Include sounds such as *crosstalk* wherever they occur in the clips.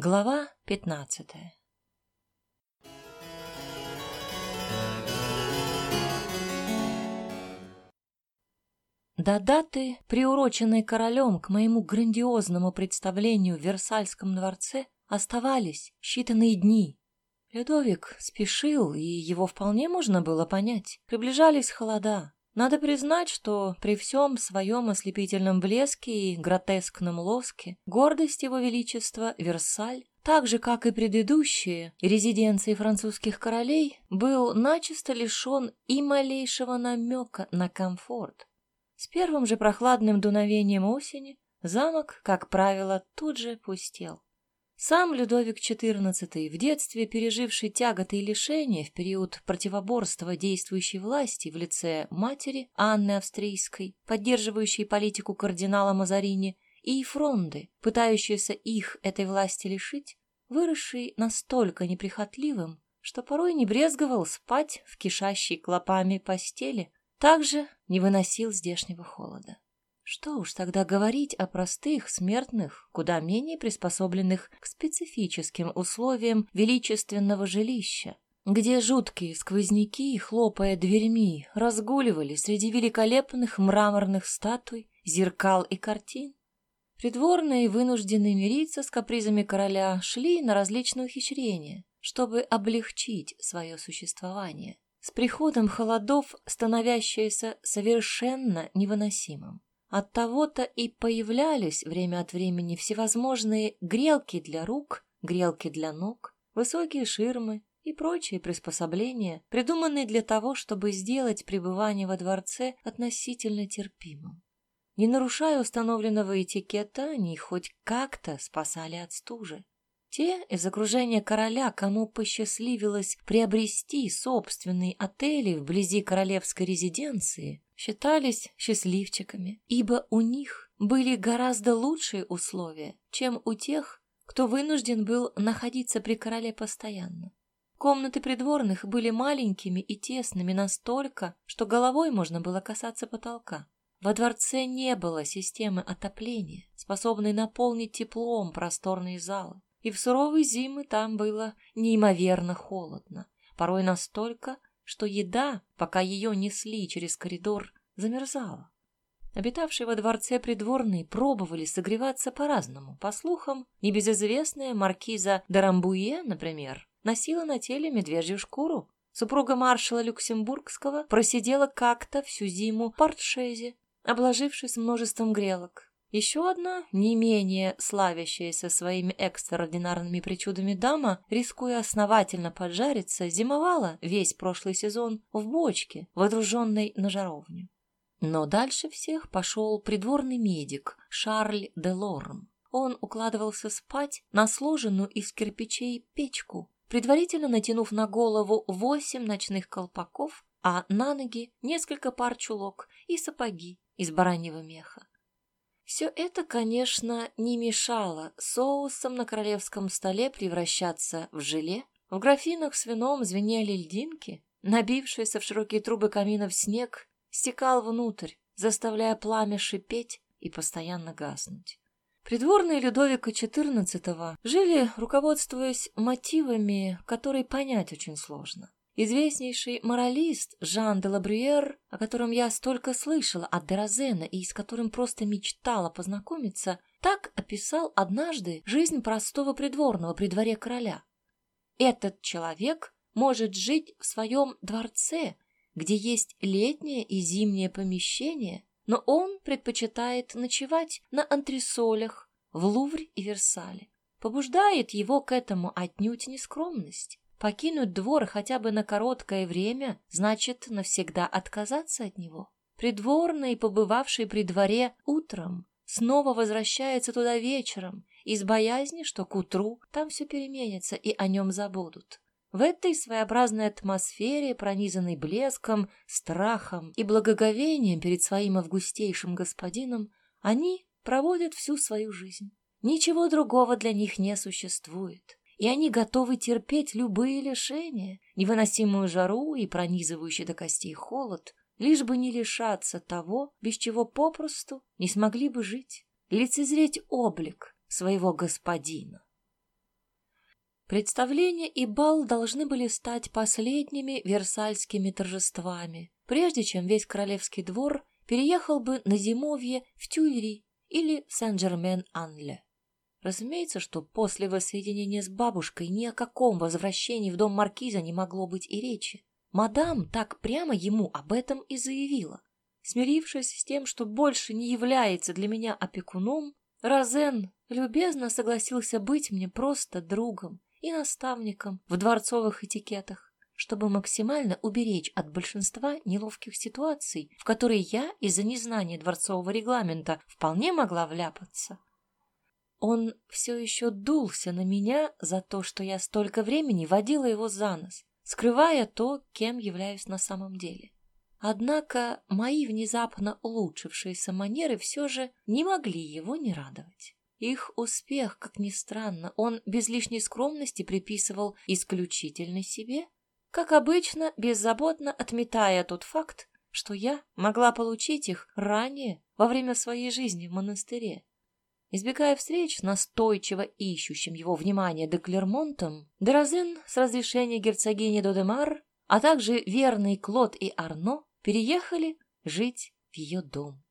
Глава пятнадцатая До даты, приуроченной королем к моему грандиозному представлению в Версальском дворце, оставались считанные дни. Людовик спешил, и его вполне можно было понять. Приближались холода. Надо признать, что при всем своем ослепительном блеске и гротескном лоске гордость его величества Версаль, так же, как и предыдущие резиденции французских королей, был начисто лишен и малейшего намека на комфорт. С первым же прохладным дуновением осени замок, как правило, тут же пустел. Сам Людовик XIV, в детстве переживший тяготы и лишения в период противоборства действующей власти в лице матери Анны Австрийской, поддерживающей политику кардинала Мазарини, и Фронды, пытающейся их этой власти лишить, выросший настолько неприхотливым, что порой не брезговал спать в кишащей клопами постели, также не выносил здешнего холода. Что уж тогда говорить о простых смертных, куда менее приспособленных к специфическим условиям величественного жилища, где жуткие сквозняки, хлопая дверьми, разгуливали среди великолепных мраморных статуй, зеркал и картин. Придворные, вынужденные мириться с капризами короля, шли на различные ухищрения, чтобы облегчить свое существование с приходом холодов становящееся совершенно невыносимым. От того-то и появлялись время от времени всевозможные грелки для рук, грелки для ног, высокие ширмы и прочие приспособления, придуманные для того, чтобы сделать пребывание во дворце относительно терпимым. Не нарушая установленного этикета, они хоть как-то спасали от стужи. Те из окружения короля, кому посчастливилось приобрести собственные отели вблизи королевской резиденции, считались счастливчиками, ибо у них были гораздо лучшие условия, чем у тех, кто вынужден был находиться при короле постоянно. Комнаты придворных были маленькими и тесными настолько, что головой можно было касаться потолка. Во дворце не было системы отопления, способной наполнить теплом просторные залы и в суровые зимы там было неимоверно холодно, порой настолько, что еда, пока ее несли через коридор, замерзала. Обитавшие во дворце придворные пробовали согреваться по-разному. По слухам, небезызвестная маркиза Дарамбуе, например, носила на теле медвежью шкуру. Супруга маршала Люксембургского просидела как-то всю зиму в портшезе, обложившись множеством грелок. Еще одна, не менее славящаяся своими экстраординарными причудами дама, рискуя основательно поджариться, зимовала весь прошлый сезон в бочке, водруженной на жаровню. Но дальше всех пошел придворный медик Шарль де Лорм. Он укладывался спать на сложенную из кирпичей печку, предварительно натянув на голову восемь ночных колпаков, а на ноги несколько пар чулок и сапоги из бараньего меха. Все это, конечно, не мешало соусом на королевском столе превращаться в желе. В графинах с вином звенели льдинки, набившийся в широкие трубы каминов снег стекал внутрь, заставляя пламя шипеть и постоянно гаснуть. Придворные Людовика XIV жили, руководствуясь мотивами, которые понять очень сложно. Известнейший моралист Жан де Лабрюер, о котором я столько слышала от Деразена и с которым просто мечтала познакомиться, так описал однажды жизнь простого придворного при дворе короля. Этот человек может жить в своем дворце, где есть летнее и зимнее помещение, но он предпочитает ночевать на антресолях в Лувре и Версале. Побуждает его к этому отнюдь не скромность. Покинуть двор хотя бы на короткое время значит навсегда отказаться от него. Придворный, побывавший при дворе утром, снова возвращается туда вечером из боязни, что к утру там все переменится и о нем забудут. В этой своеобразной атмосфере, пронизанной блеском, страхом и благоговением перед своим августейшим господином, они проводят всю свою жизнь. Ничего другого для них не существует и они готовы терпеть любые лишения, невыносимую жару и пронизывающий до костей холод, лишь бы не лишаться того, без чего попросту не смогли бы жить, лицезреть облик своего господина. Представление и бал должны были стать последними версальскими торжествами, прежде чем весь королевский двор переехал бы на зимовье в Тюильри или Сен-Жермен-Анле. Разумеется, что после воссоединения с бабушкой ни о каком возвращении в дом маркиза не могло быть и речи. Мадам так прямо ему об этом и заявила. Смирившись с тем, что больше не является для меня опекуном, Розен любезно согласился быть мне просто другом и наставником в дворцовых этикетах, чтобы максимально уберечь от большинства неловких ситуаций, в которые я из-за незнания дворцового регламента вполне могла вляпаться. Он все еще дулся на меня за то, что я столько времени водила его за нос, скрывая то, кем являюсь на самом деле. Однако мои внезапно улучшившиеся манеры все же не могли его не радовать. Их успех, как ни странно, он без лишней скромности приписывал исключительно себе, как обычно, беззаботно отметая тот факт, что я могла получить их ранее, во время своей жизни в монастыре. Избегая встреч настойчиво ищущим его внимания де Клермонтом, Дерозен с разрешения герцогини Додемар, а также верный Клод и Арно переехали жить в ее дом.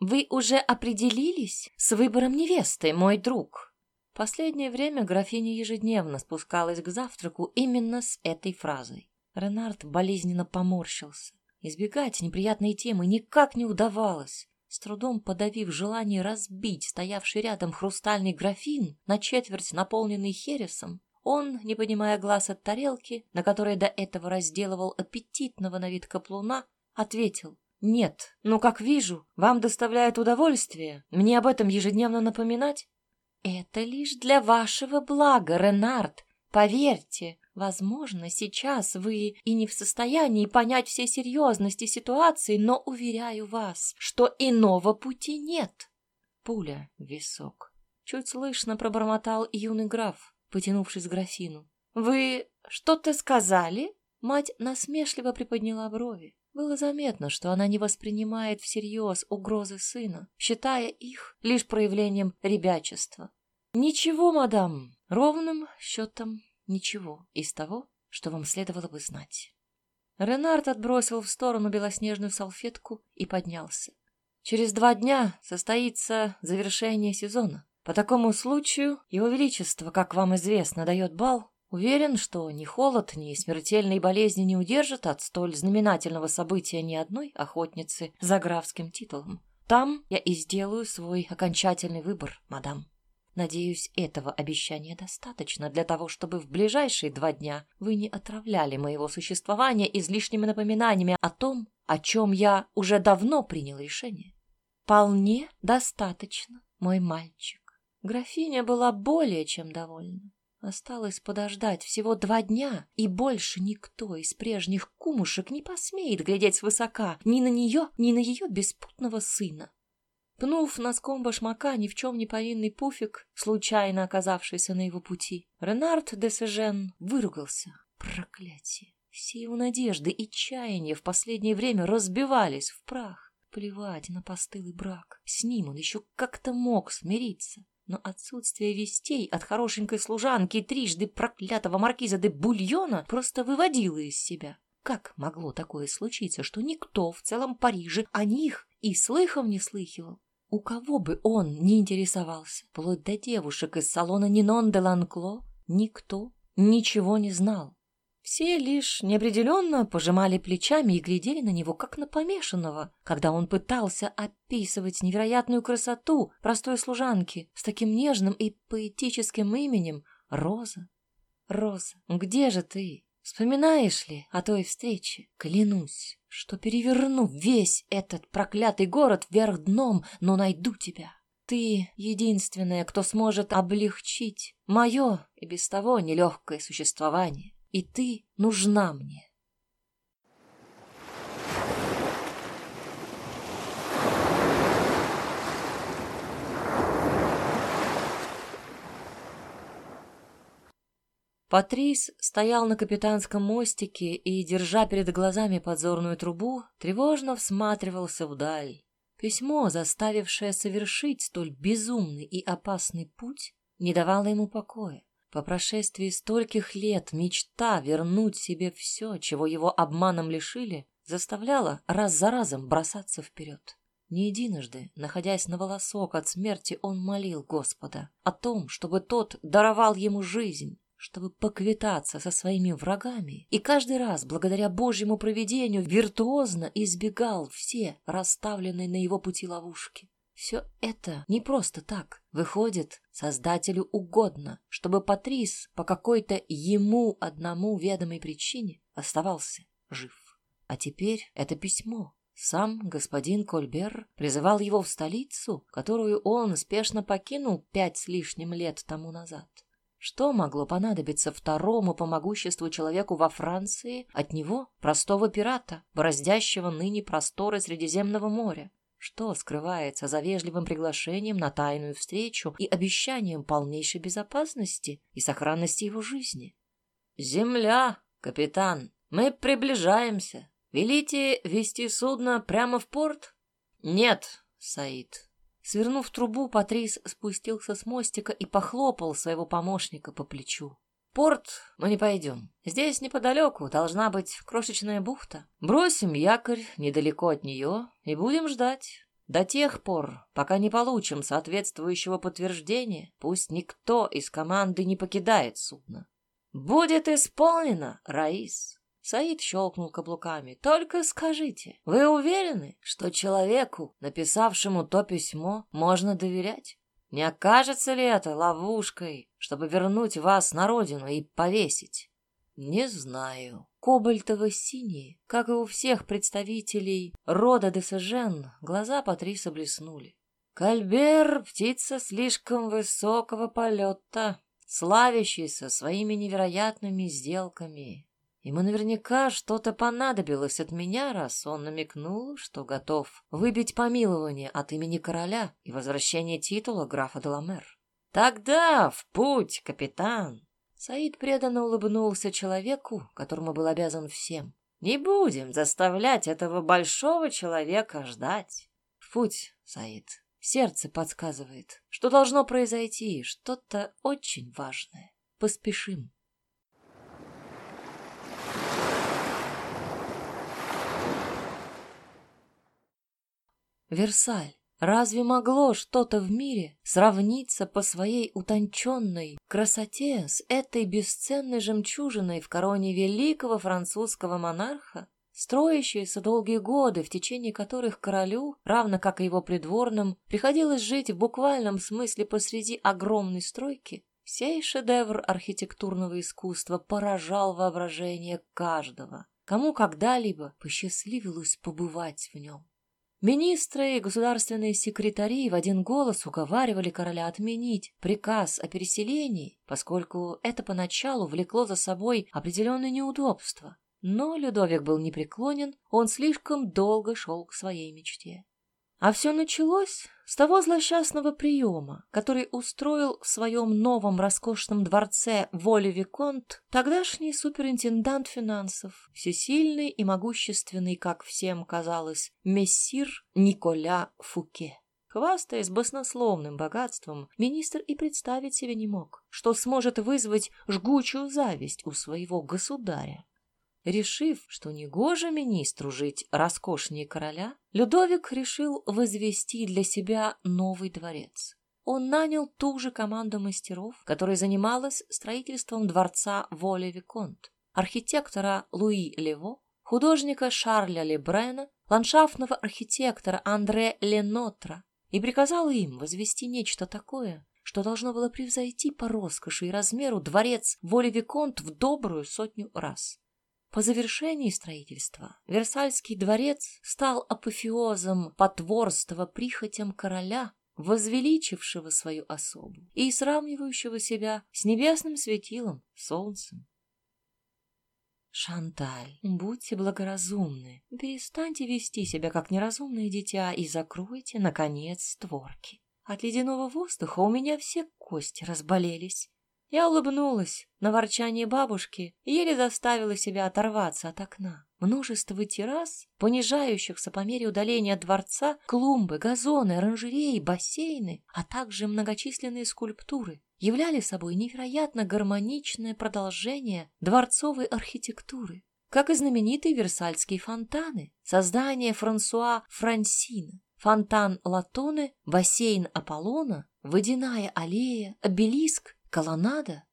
«Вы уже определились с выбором невесты, мой друг?» Последнее время графиня ежедневно спускалась к завтраку именно с этой фразой. Ренард болезненно поморщился. Избегать неприятной темы никак не удавалось. С трудом подавив желание разбить стоявший рядом хрустальный графин на четверть наполненный хересом, он, не поднимая глаз от тарелки, на которой до этого разделывал аппетитного на вид каплуна, ответил «Нет, но, как вижу, вам доставляет удовольствие мне об этом ежедневно напоминать». «Это лишь для вашего блага, Ренард, поверьте, Возможно, сейчас вы и не в состоянии понять все серьезности ситуации, но уверяю вас, что иного пути нет. Пуля в висок. Чуть слышно пробормотал юный граф, потянувшись к графину. «Вы что-то сказали?» Мать насмешливо приподняла брови. Было заметно, что она не воспринимает всерьез угрозы сына, считая их лишь проявлением ребячества. «Ничего, мадам, ровным счетом ничего из того, что вам следовало бы знать. Ренард отбросил в сторону белоснежную салфетку и поднялся. Через два дня состоится завершение сезона. По такому случаю Его Величество, как вам известно, дает бал. Уверен, что ни холод, ни смертельные болезни не удержат от столь знаменательного события ни одной охотницы за графским титулом. Там я и сделаю свой окончательный выбор, мадам. Надеюсь, этого обещания достаточно для того, чтобы в ближайшие два дня вы не отравляли моего существования излишними напоминаниями о том, о чем я уже давно принял решение. Вполне достаточно, мой мальчик. Графиня была более чем довольна. Осталось подождать всего два дня, и больше никто из прежних кумушек не посмеет глядеть свысока ни на нее, ни на ее беспутного сына. Пнув носком башмака ни в чем не повинный пуфик, случайно оказавшийся на его пути, Ренард де Сежен выругался. Проклятие! Все его надежды и чаяния в последнее время разбивались в прах. Плевать на постылый брак. С ним он еще как-то мог смириться. Но отсутствие вестей от хорошенькой служанки и трижды проклятого маркиза де Бульона просто выводило из себя. Как могло такое случиться, что никто в целом Париже о них и слыхом не слыхивал? У кого бы он не интересовался, вплоть до девушек из салона Нинон де Ланкло, никто ничего не знал. Все лишь неопределенно пожимали плечами и глядели на него, как на помешанного, когда он пытался описывать невероятную красоту простой служанки с таким нежным и поэтическим именем Роза. Роза, где же ты? Вспоминаешь ли о той встрече? Клянусь, что переверну весь этот проклятый город вверх дном, но найду тебя. Ты единственная, кто сможет облегчить мое и без того нелегкое существование. И ты нужна мне. Патрис стоял на капитанском мостике и, держа перед глазами подзорную трубу, тревожно всматривался вдаль. Письмо, заставившее совершить столь безумный и опасный путь, не давало ему покоя. По прошествии стольких лет мечта вернуть себе все, чего его обманом лишили, заставляла раз за разом бросаться вперед. Не единожды, находясь на волосок от смерти, он молил Господа о том, чтобы тот даровал ему жизнь, чтобы поквитаться со своими врагами, и каждый раз, благодаря Божьему провидению, виртуозно избегал все расставленные на его пути ловушки. Все это не просто так. Выходит, Создателю угодно, чтобы Патрис по какой-то ему одному ведомой причине оставался жив. А теперь это письмо. Сам господин Кольбер призывал его в столицу, которую он спешно покинул пять с лишним лет тому назад. Что могло понадобиться второму по могуществу человеку во Франции от него, простого пирата, бороздящего ныне просторы Средиземного моря? Что скрывается за вежливым приглашением на тайную встречу и обещанием полнейшей безопасности и сохранности его жизни? «Земля, капитан, мы приближаемся. Велите вести судно прямо в порт?» «Нет, Саид, Свернув трубу, Патрис спустился с мостика и похлопал своего помощника по плечу. «Порт мы не пойдем. Здесь неподалеку должна быть крошечная бухта. Бросим якорь недалеко от нее и будем ждать. До тех пор, пока не получим соответствующего подтверждения, пусть никто из команды не покидает судно. Будет исполнено, Раис!» Саид щелкнул каблуками. «Только скажите, вы уверены, что человеку, написавшему то письмо, можно доверять? Не окажется ли это ловушкой, чтобы вернуть вас на родину и повесить?» «Не знаю». Кобальтово-синие, как и у всех представителей рода Десажен, глаза Патриса блеснули. «Кальбер — птица слишком высокого полета, славящийся своими невероятными сделками. Ему наверняка что-то понадобилось от меня, раз он намекнул, что готов выбить помилование от имени короля и возвращение титула графа Деламер. «Тогда в путь, капитан!» Саид преданно улыбнулся человеку, которому был обязан всем. «Не будем заставлять этого большого человека ждать. В путь, Саид. Сердце подсказывает, что должно произойти что-то очень важное. Поспешим». Версаль. Разве могло что-то в мире сравниться по своей утонченной красоте с этой бесценной жемчужиной в короне великого французского монарха, строящейся долгие годы, в течение которых королю, равно как и его придворным, приходилось жить в буквальном смысле посреди огромной стройки? Сей шедевр архитектурного искусства поражал воображение каждого, кому когда-либо посчастливилось побывать в нем. Министры и государственные секретари в один голос уговаривали короля отменить приказ о переселении, поскольку это поначалу влекло за собой определенные неудобства. Но Людовик был непреклонен, он слишком долго шел к своей мечте. А все началось с того злосчастного приема, который устроил в своем новом роскошном дворце Воли Виконт тогдашний суперинтендант финансов, всесильный и могущественный, как всем казалось, мессир Николя Фуке. Хвастаясь баснословным богатством, министр и представить себе не мог, что сможет вызвать жгучую зависть у своего государя. Решив, что негоже министру жить роскошнее короля, Людовик решил возвести для себя новый дворец. Он нанял ту же команду мастеров, которая занималась строительством дворца Воля-Виконт, архитектора Луи Лево, художника Шарля Лебрена, ландшафтного архитектора Андре Ленотра, и приказал им возвести нечто такое, что должно было превзойти по роскоши и размеру дворец Воля-Виконт в добрую сотню раз. По завершении строительства Версальский дворец стал апофеозом потворства прихотям короля, возвеличившего свою особу и сравнивающего себя с небесным светилом, солнцем. Шанталь, будьте благоразумны, перестаньте вести себя как неразумное дитя и закройте, наконец, створки. От ледяного воздуха у меня все кости разболелись. Я улыбнулась на ворчание бабушки и еле заставила себя оторваться от окна. Множество террас, понижающихся по мере удаления от дворца, клумбы, газоны, оранжереи, бассейны, а также многочисленные скульптуры являли собой невероятно гармоничное продолжение дворцовой архитектуры, как и знаменитые Версальские фонтаны, создание Франсуа Франсина, фонтан Латоне, бассейн Аполлона, водяная аллея, обелиск колоннада.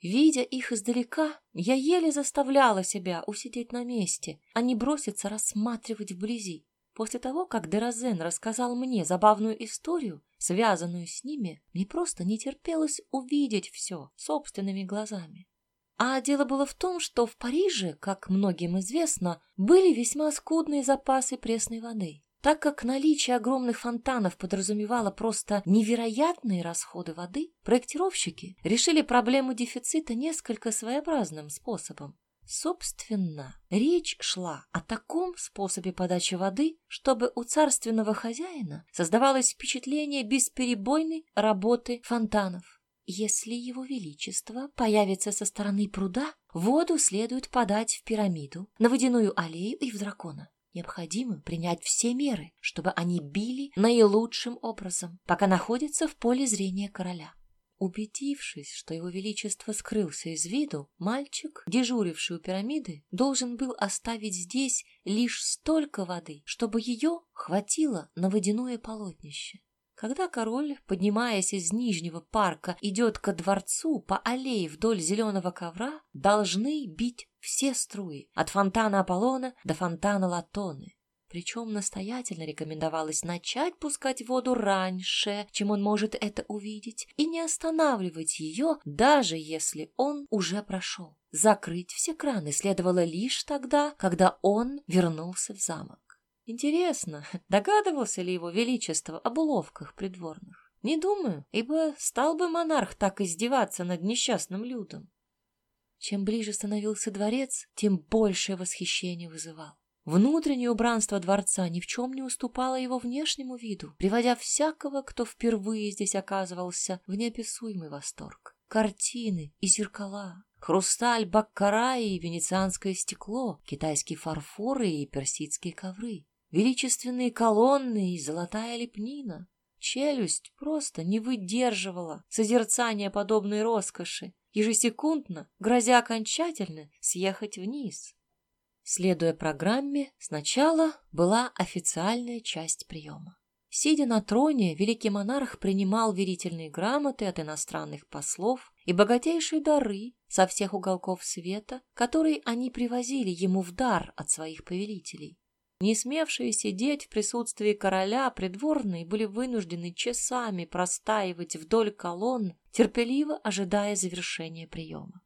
Видя их издалека, я еле заставляла себя усидеть на месте, а не броситься рассматривать вблизи. После того, как Деразен рассказал мне забавную историю, связанную с ними, мне просто не терпелось увидеть все собственными глазами. А дело было в том, что в Париже, как многим известно, были весьма скудные запасы пресной воды. Так как наличие огромных фонтанов подразумевало просто невероятные расходы воды, проектировщики решили проблему дефицита несколько своеобразным способом. Собственно, речь шла о таком способе подачи воды, чтобы у царственного хозяина создавалось впечатление бесперебойной работы фонтанов. Если его величество появится со стороны пруда, воду следует подать в пирамиду, на водяную аллею и в дракона. Необходимо принять все меры, чтобы они били наилучшим образом, пока находятся в поле зрения короля. Убедившись, что его величество скрылся из виду, мальчик, дежуривший у пирамиды, должен был оставить здесь лишь столько воды, чтобы ее хватило на водяное полотнище. Когда король, поднимаясь из Нижнего парка, идет ко дворцу по аллее вдоль зеленого ковра, должны бить все струи, от фонтана Аполлона до фонтана Латоны. Причем настоятельно рекомендовалось начать пускать воду раньше, чем он может это увидеть, и не останавливать ее, даже если он уже прошел. Закрыть все краны следовало лишь тогда, когда он вернулся в замок. Интересно, *laughs* догадывался ли его величество об уловках придворных? Не думаю, ибо стал бы монарх так издеваться над несчастным людом. Чем ближе становился дворец, тем большее восхищение вызывал. Внутреннее убранство дворца ни в чем не уступало его внешнему виду, приводя всякого, кто впервые здесь оказывался, в неописуемый восторг. Картины и зеркала, хрусталь баккара и венецианское стекло, китайские фарфоры и персидские ковры величественные колонны и золотая лепнина. Челюсть просто не выдерживала созерцания подобной роскоши, ежесекундно грозя окончательно съехать вниз. Следуя программе, сначала была официальная часть приема. Сидя на троне, великий монарх принимал верительные грамоты от иностранных послов и богатейшие дары со всех уголков света, которые они привозили ему в дар от своих повелителей. Не смевшие сидеть в присутствии короля, придворные были вынуждены часами простаивать вдоль колонн, терпеливо ожидая завершения приема.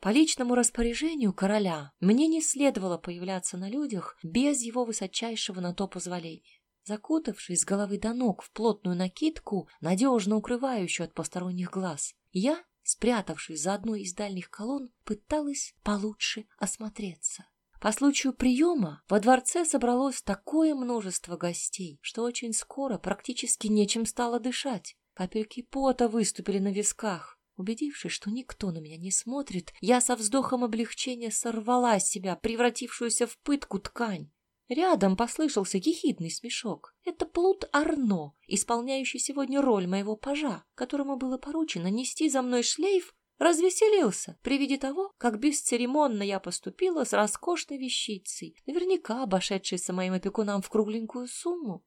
По личному распоряжению короля мне не следовало появляться на людях без его высочайшего на то позволения. Закутавшись с головы до ног в плотную накидку, надежно укрывающую от посторонних глаз, я, спрятавшись за одной из дальних колонн, пыталась получше осмотреться. По случаю приема во дворце собралось такое множество гостей, что очень скоро практически нечем стало дышать. Капельки пота выступили на висках. Убедившись, что никто на меня не смотрит, я со вздохом облегчения сорвала с себя превратившуюся в пытку ткань. Рядом послышался ехидный смешок. Это плут Арно, исполняющий сегодня роль моего пажа, которому было поручено нести за мной шлейф развеселился при виде того, как бесцеремонно я поступила с роскошной вещицей, наверняка обошедшейся моим опекунам в кругленькую сумму.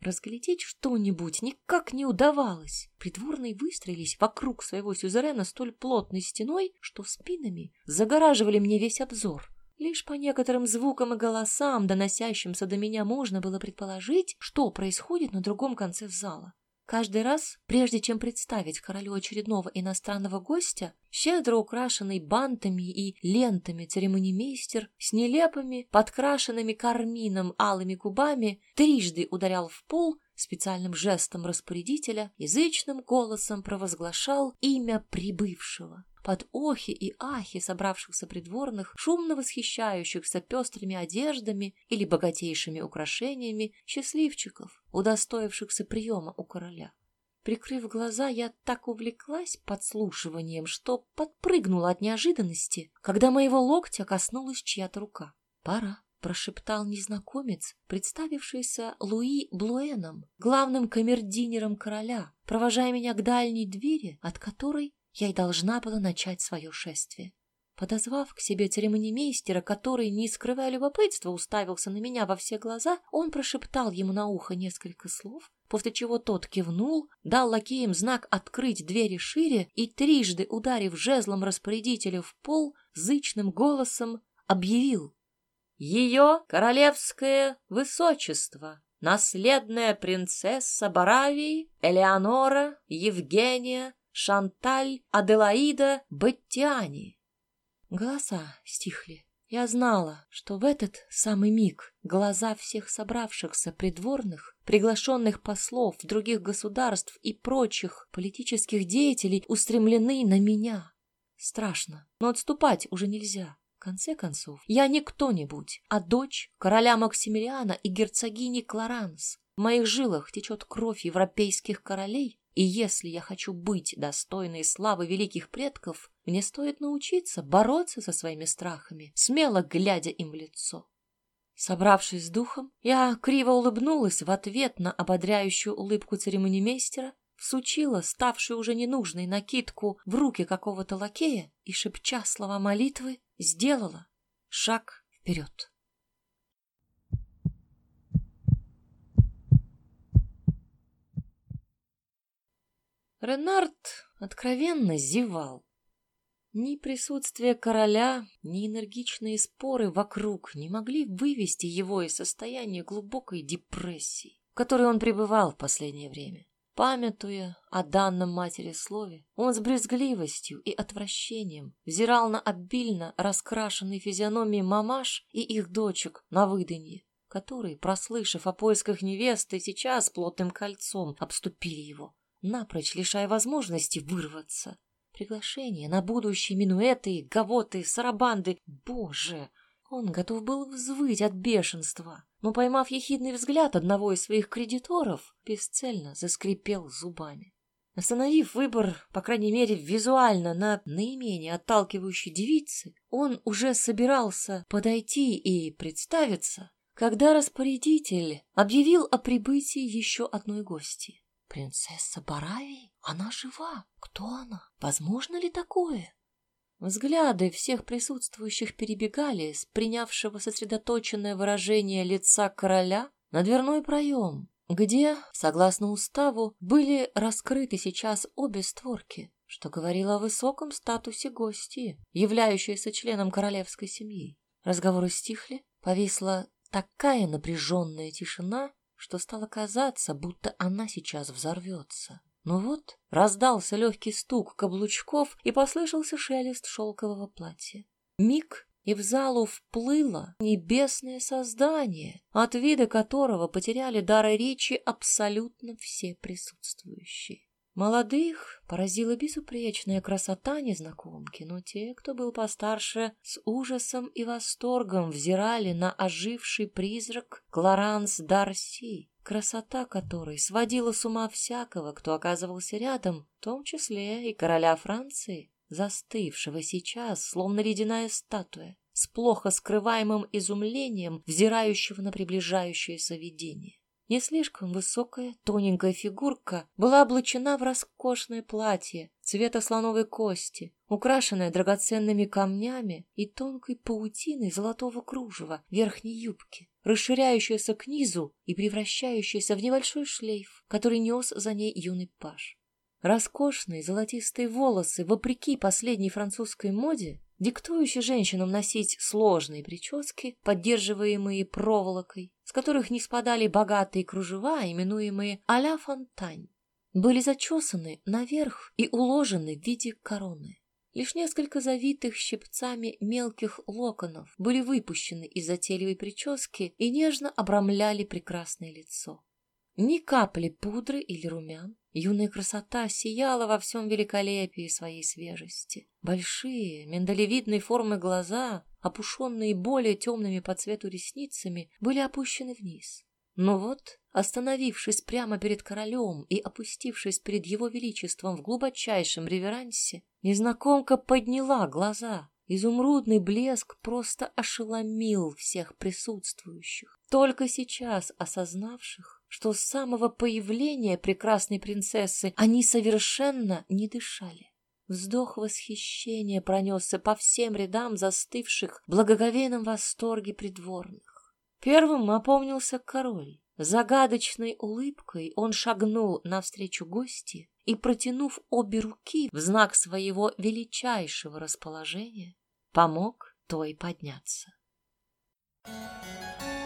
Разглядеть что-нибудь никак не удавалось. Придворные выстроились вокруг своего сюзерена столь плотной стеной, что спинами загораживали мне весь обзор. Лишь по некоторым звукам и голосам, доносящимся до меня, можно было предположить, что происходит на другом конце зала. Каждый раз, прежде чем представить королю очередного иностранного гостя, щедро украшенный бантами и лентами церемонимейстер с нелепыми, подкрашенными кармином алыми губами трижды ударял в пол специальным жестом распорядителя, язычным голосом провозглашал имя прибывшего под охи и ахи собравшихся придворных, шумно восхищающихся пестрыми одеждами или богатейшими украшениями счастливчиков, удостоившихся приема у короля. Прикрыв глаза, я так увлеклась подслушиванием, что подпрыгнула от неожиданности, когда моего локтя коснулась чья-то рука. «Пора», — прошептал незнакомец, представившийся Луи Блуэном, главным камердинером короля, провожая меня к дальней двери, от которой я и должна была начать свое шествие. Подозвав к себе церемонимейстера, который, не скрывая любопытства, уставился на меня во все глаза, он прошептал ему на ухо несколько слов, после чего тот кивнул, дал лакеям знак открыть двери шире и, трижды ударив жезлом распорядителя в пол, зычным голосом объявил «Ее королевское высочество!» наследная принцесса Баравии Элеонора Евгения Шанталь Аделаида Беттиани. Голоса стихли. Я знала, что в этот самый миг глаза всех собравшихся придворных, приглашенных послов других государств и прочих политических деятелей устремлены на меня. Страшно, но отступать уже нельзя. Конце концов, я не кто-нибудь, а дочь короля Максимилиана и герцогини Кларанс. В моих жилах течет кровь европейских королей, и если я хочу быть достойной славы великих предков, мне стоит научиться бороться со своими страхами, смело глядя им в лицо. Собравшись с духом, я криво улыбнулась в ответ на ободряющую улыбку церемонимейстера, всучила ставшую уже ненужной накидку в руки какого-то лакея и, шепча слова молитвы, сделала шаг вперед. Ренард откровенно зевал. Ни присутствие короля, ни энергичные споры вокруг не могли вывести его из состояния глубокой депрессии, в которой он пребывал в последнее время. Памятуя о данном матери слове, он с брезгливостью и отвращением взирал на обильно раскрашенные физиономии мамаш и их дочек на выданье, которые, прослышав о поисках невесты, сейчас плотным кольцом обступили его напрочь лишая возможности вырваться. Приглашения на будущие минуэты, гавоты, сарабанды. Боже! Он готов был взвыть от бешенства, но, поймав ехидный взгляд одного из своих кредиторов, бесцельно заскрипел зубами. Остановив выбор, по крайней мере, визуально на наименее отталкивающей девице, он уже собирался подойти и представиться, когда распорядитель объявил о прибытии еще одной гости. Принцесса Барави? Она жива. Кто она? Возможно ли такое? Взгляды всех присутствующих перебегали с принявшего сосредоточенное выражение лица короля на дверной проем, где, согласно уставу, были раскрыты сейчас обе створки, что говорило о высоком статусе гости, являющейся членом королевской семьи. Разговоры стихли, повисла такая напряженная тишина, что стало казаться, будто она сейчас взорвется. Но вот раздался легкий стук каблучков и послышался шелест шелкового платья. Миг, и в залу вплыло небесное создание, от вида которого потеряли дар речи абсолютно все присутствующие. Молодых поразила безупречная красота незнакомки, но те, кто был постарше, с ужасом и восторгом взирали на оживший призрак Кларанс Дарси, красота которой сводила с ума всякого, кто оказывался рядом, в том числе и короля Франции, застывшего сейчас, словно ледяная статуя, с плохо скрываемым изумлением, взирающего на приближающееся видение. Не слишком высокая, тоненькая фигурка была облачена в роскошное платье цвета слоновой кости, украшенное драгоценными камнями и тонкой паутиной золотого кружева верхней юбки, расширяющаяся к низу и превращающаяся в небольшой шлейф, который нес за ней юный паж. Роскошные золотистые волосы, вопреки последней французской моде, диктующей женщинам носить сложные прически, поддерживаемые проволокой, с которых не спадали богатые кружева, именуемые а-ля фонтань, были зачесаны наверх и уложены в виде короны. Лишь несколько завитых щипцами мелких локонов были выпущены из затейливой прически и нежно обрамляли прекрасное лицо. Ни капли пудры или румян, Юная красота сияла во всем великолепии своей свежести. Большие, миндалевидной формы глаза, опушенные более темными по цвету ресницами, были опущены вниз. Но вот, остановившись прямо перед королем и опустившись перед его величеством в глубочайшем реверансе, незнакомка подняла глаза. Изумрудный блеск просто ошеломил всех присутствующих, только сейчас осознавших, что с самого появления прекрасной принцессы они совершенно не дышали. Вздох восхищения пронесся по всем рядам застывших в благоговейном восторге придворных. Первым опомнился король. Загадочной улыбкой он шагнул навстречу гости и, протянув обе руки в знак своего величайшего расположения, помог той подняться. Thank you.